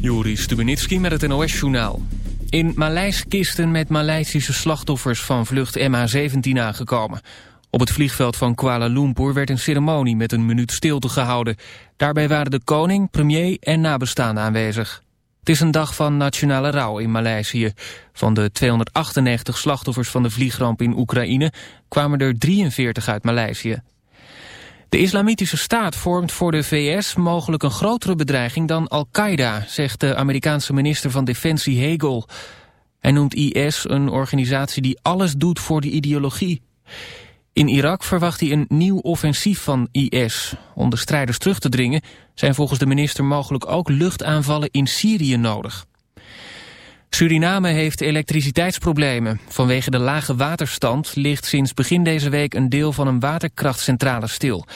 Juri Stubenitski met het NOS-journaal. In Maleis-kisten met Maleisische slachtoffers van vlucht MH17 aangekomen. Op het vliegveld van Kuala Lumpur werd een ceremonie met een minuut stilte gehouden. Daarbij waren de koning, premier en nabestaanden aanwezig. Het is een dag van nationale rouw in Maleisië. Van de 298 slachtoffers van de vliegramp in Oekraïne kwamen er 43 uit Maleisië. De islamitische staat vormt voor de VS mogelijk een grotere bedreiging dan Al-Qaeda, zegt de Amerikaanse minister van Defensie Hegel. Hij noemt IS een organisatie die alles doet voor de ideologie. In Irak verwacht hij een nieuw offensief van IS. Om de strijders terug te dringen zijn volgens de minister mogelijk ook luchtaanvallen in Syrië nodig. Suriname heeft elektriciteitsproblemen. Vanwege de lage waterstand ligt sinds begin deze week een deel van een waterkrachtcentrale stil.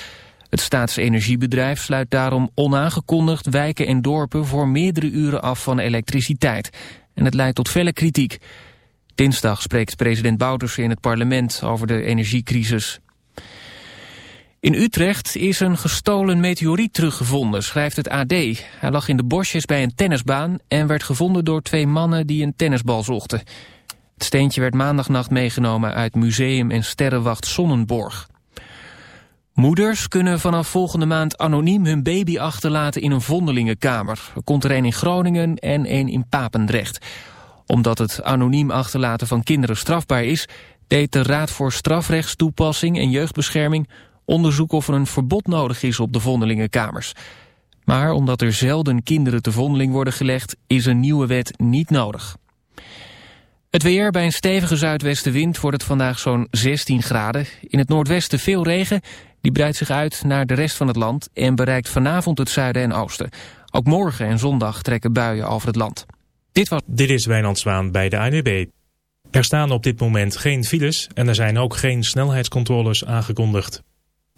Het staatsenergiebedrijf sluit daarom onaangekondigd wijken en dorpen voor meerdere uren af van elektriciteit. En het leidt tot felle kritiek. Dinsdag spreekt president Bouterse in het parlement over de energiecrisis. In Utrecht is een gestolen meteoriet teruggevonden, schrijft het AD. Hij lag in de bosjes bij een tennisbaan en werd gevonden door twee mannen die een tennisbal zochten. Het steentje werd maandagnacht meegenomen uit museum en sterrenwacht Sonnenborg. Moeders kunnen vanaf volgende maand anoniem hun baby achterlaten in een vondelingenkamer. Er komt er een in Groningen en een in Papendrecht. Omdat het anoniem achterlaten van kinderen strafbaar is... deed de Raad voor Strafrechtstoepassing en Jeugdbescherming onderzoek of er een verbod nodig is op de vondelingenkamers. Maar omdat er zelden kinderen te vondeling worden gelegd, is een nieuwe wet niet nodig. Het weer bij een stevige zuidwestenwind wordt het vandaag zo'n 16 graden. In het noordwesten veel regen, die breidt zich uit naar de rest van het land... en bereikt vanavond het zuiden en oosten. Ook morgen en zondag trekken buien over het land. Dit, was... dit is Wijnand Zwaan bij de ANWB. Er staan op dit moment geen files en er zijn ook geen snelheidscontroles aangekondigd.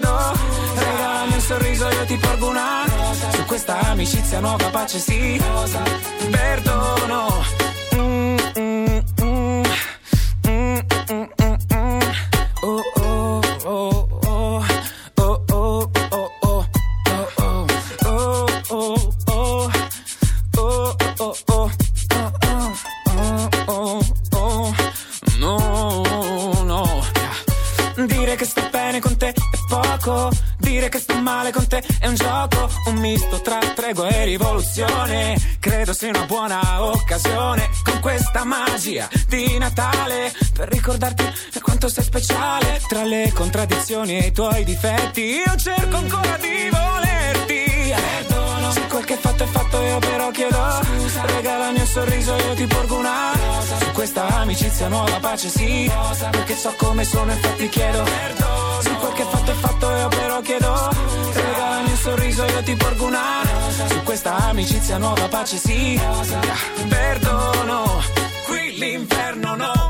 Scusa. Regalami un sorriso io ti porgo una Rosa. Su questa amicizia nuova pace sì Perdono contraddizioni e i tuoi difetti, io cerco ancora di volerti. Perdono se quel che fatto è fatto, io però chiedo. Scusa, regala il mio sorriso, io ti porgo una rosa. Su questa amicizia nuova pace sì. Rosa, perché so come sono, infatti chiedo. Perdono se quel che fatto è fatto, io però chiedo. Scusa, regala il mio sorriso, io ti porgo una rosa. Su questa amicizia nuova pace sì. Rosa, perdono. Qui l'inferno paura.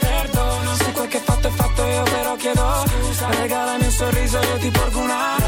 Perdono se quel che fatto è fatto io però chiedo Scusa. Regalami un sorriso io ti porgo una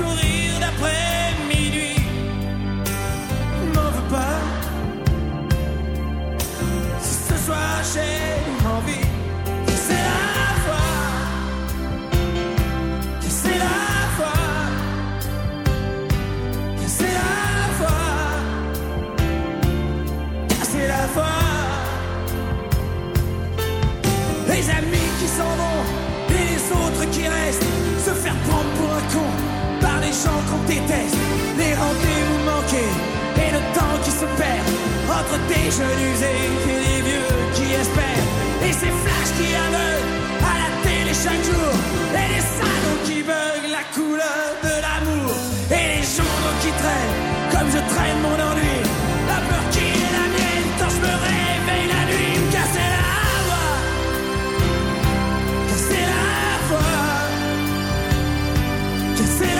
sourires d'après minuit. M'en veux pas. Si ce soir j'ai gens qu'on déteste. Les rendez-vous manqués et le temps qui se perd entre des jeunes usés et des vieux qui espèrent. Et ces flashs qui aveuglent à la télé chaque jour. Et les salauds qui veulent la couleur de l'amour. Et les journaux qui traînent comme je traîne mon ennui. La peur qui est la mienne quand je me réveille la nuit. Me casser la voix. Casser la voix. Casser la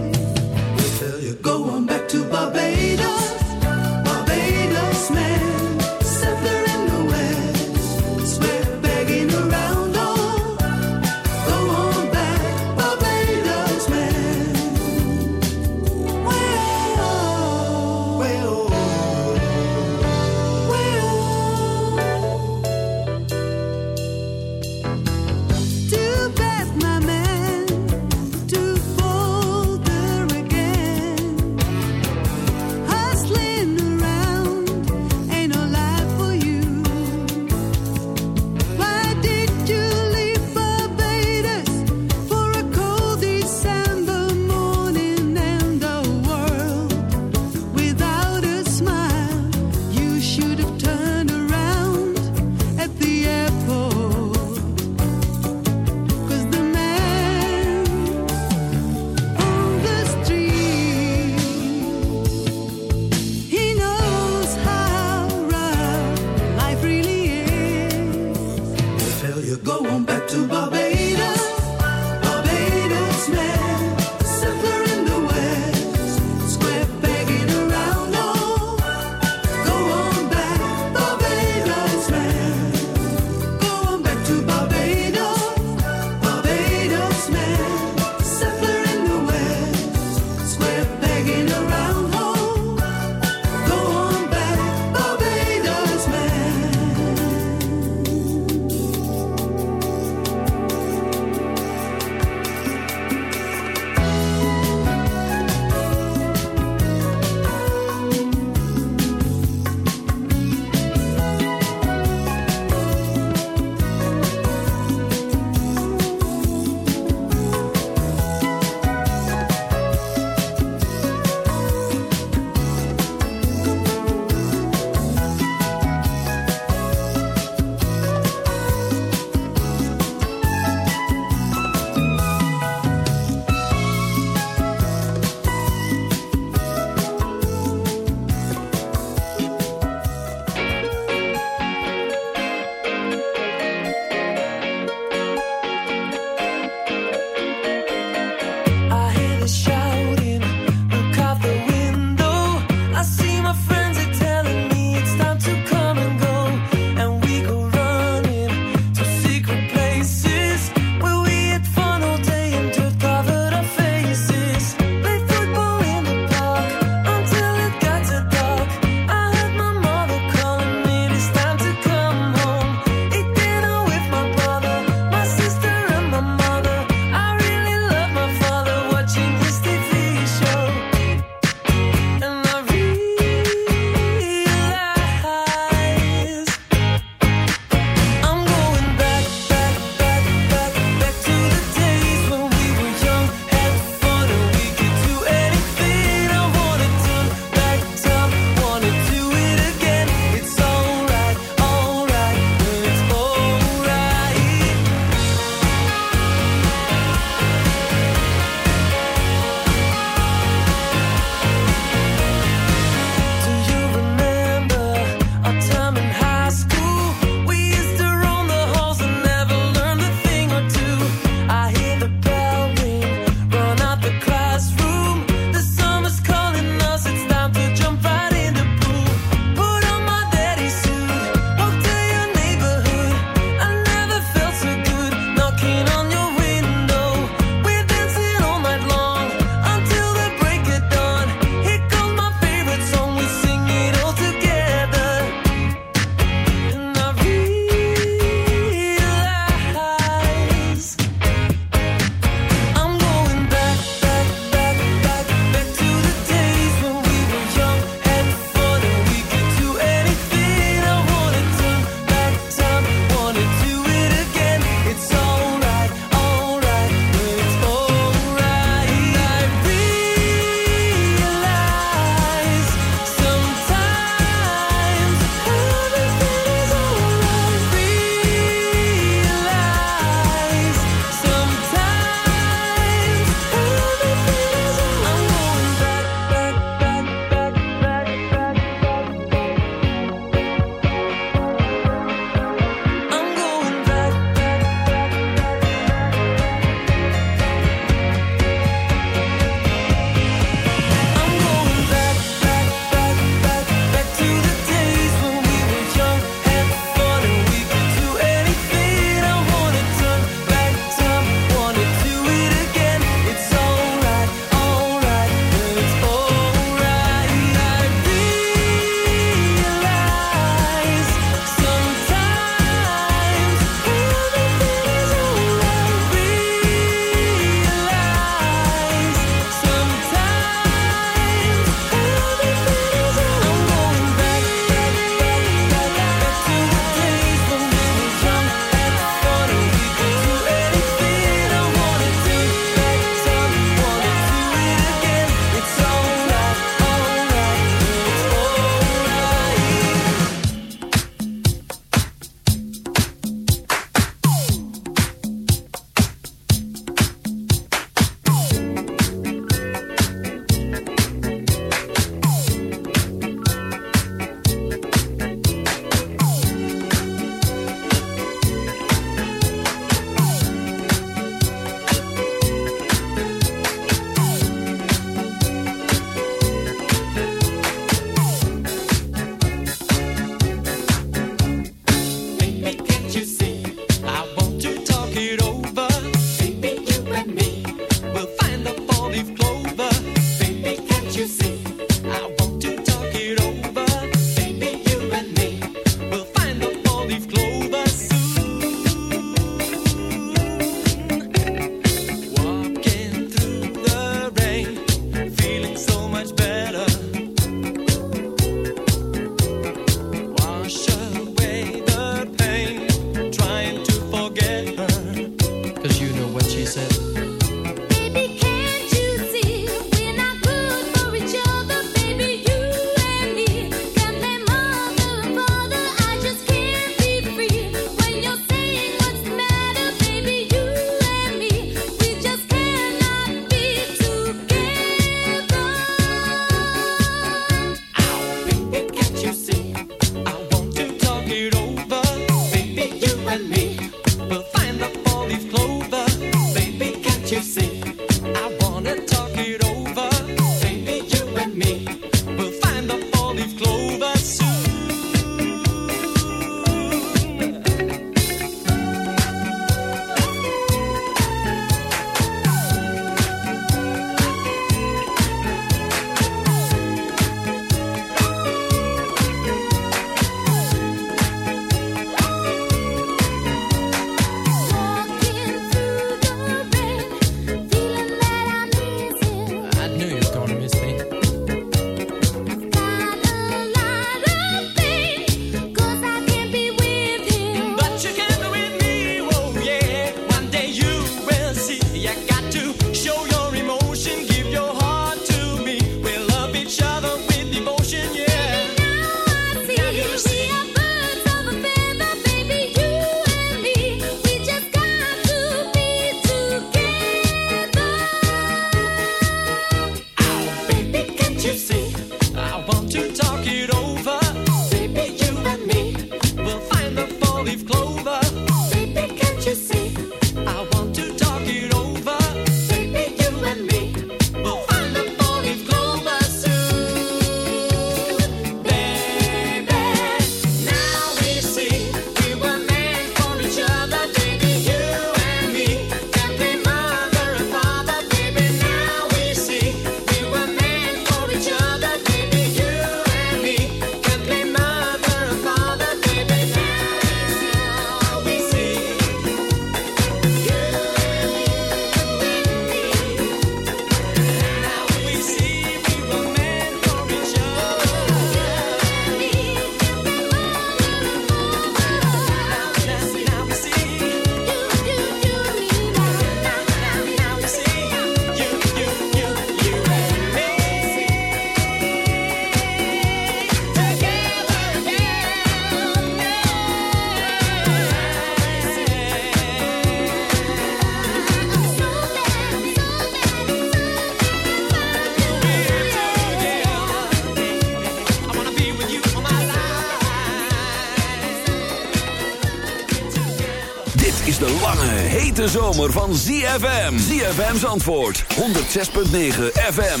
van ZFM. ZFM's antwoord. 106.9 FM.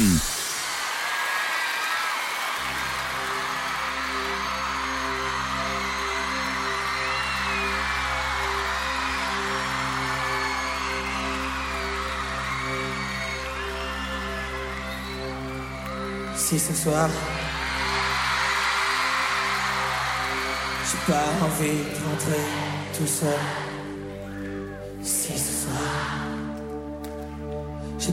Si ce soir, j'ai pas envie de rentrer tout seul.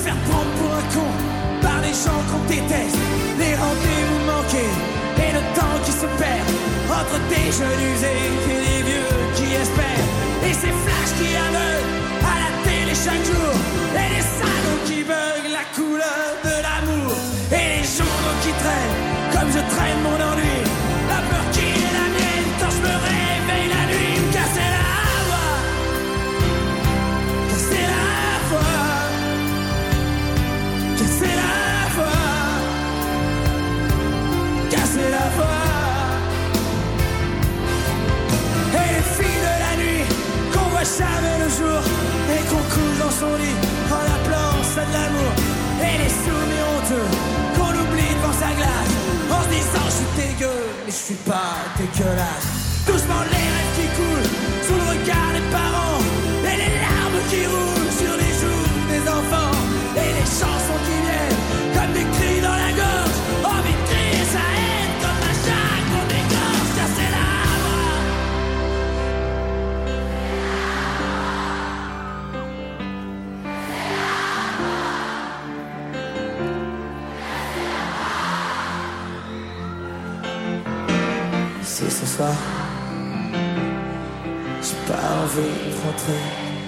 faire prendre pour un con par les gens qu'on déteste, les rendez-vous manqués et le temps qui se perd entre des jeunes usés et des vieux qui espèrent et ces flashs qui aveuglent à la télé chaque jour. participar. Tem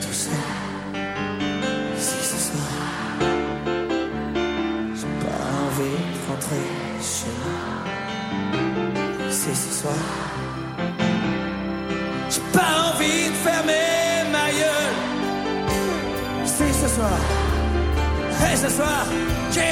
tout seul Si ce soir, j'ai pas envie de rentrer chez moi. Si ce soir, j'ai pas envie de fermer ma gueule. Si ce soir, et ce soir, j'ai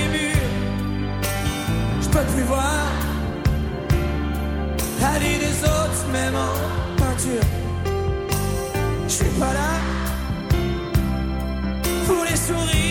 plus voir. La vie des autres même en peinture. Je suis pas là pour les sourires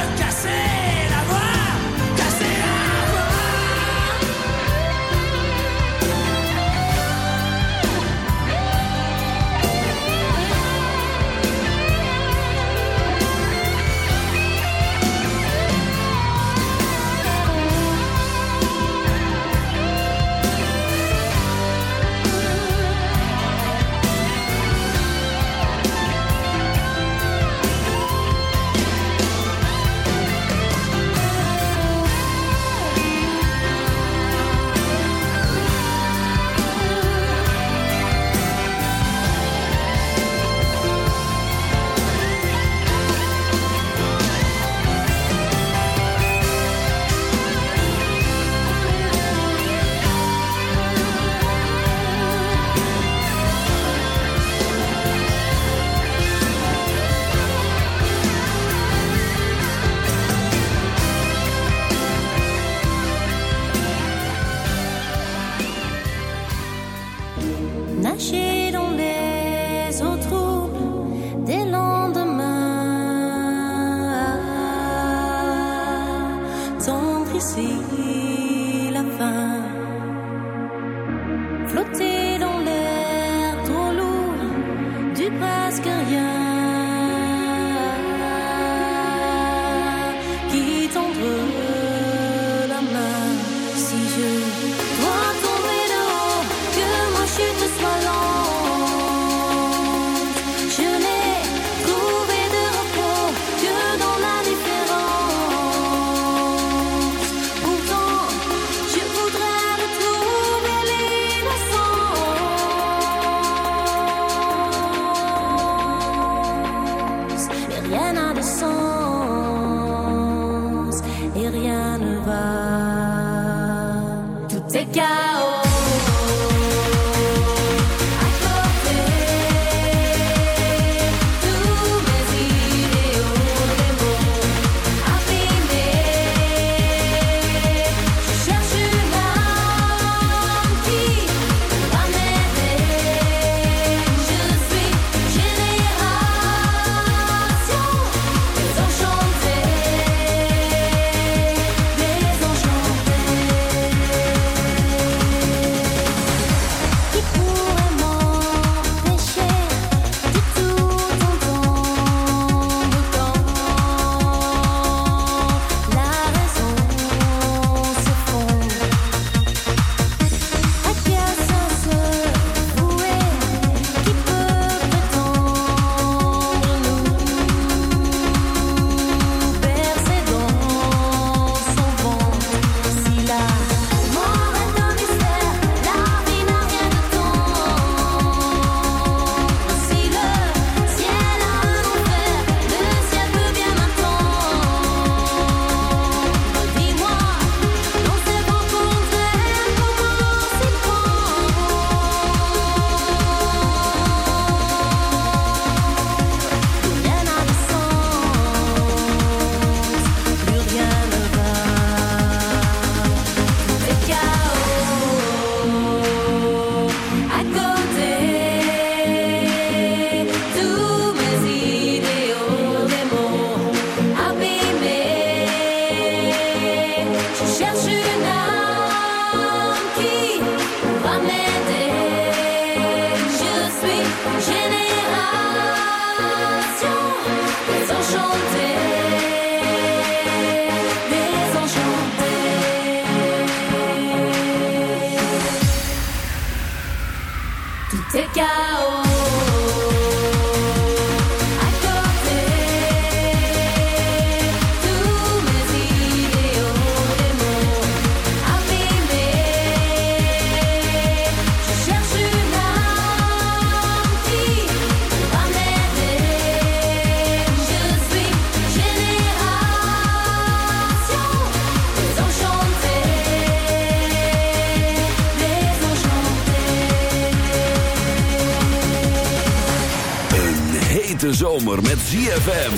hete zomer met ZFM.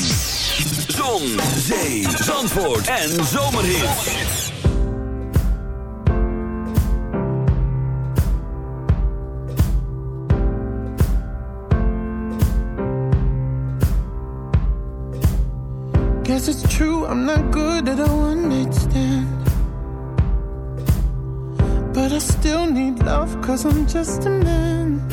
Zon, zee, zandvoort en zomerhit. Guess it's true, I'm not good at a one. But I still need love, cause I'm just a man.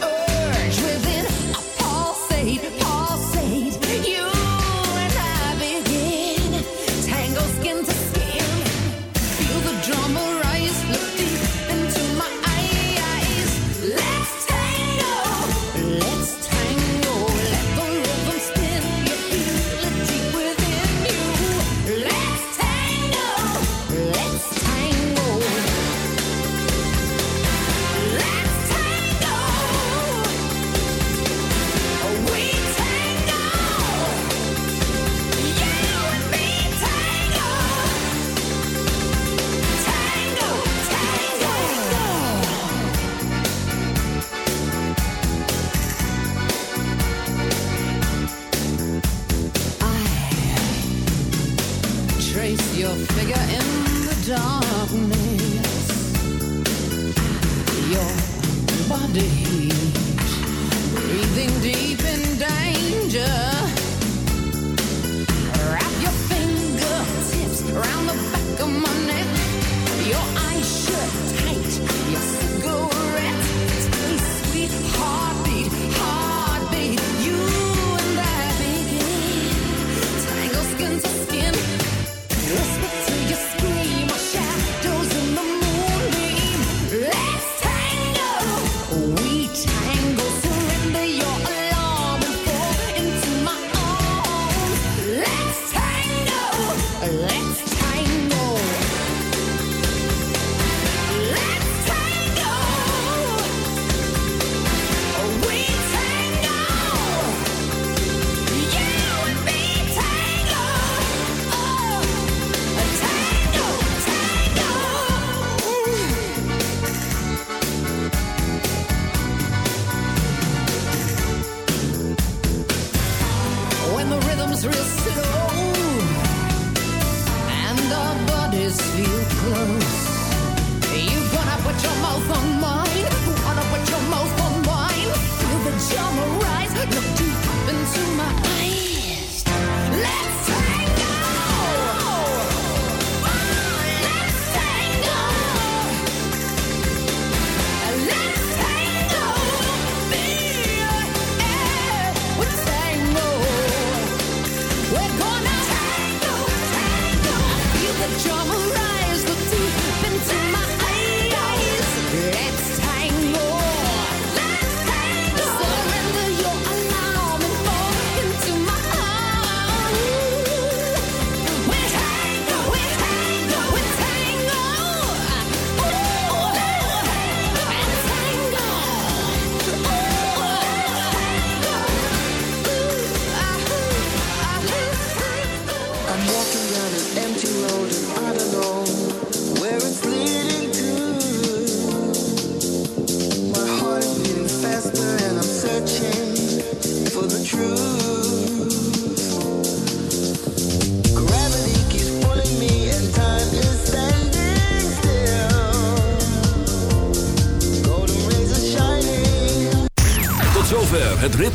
Oh.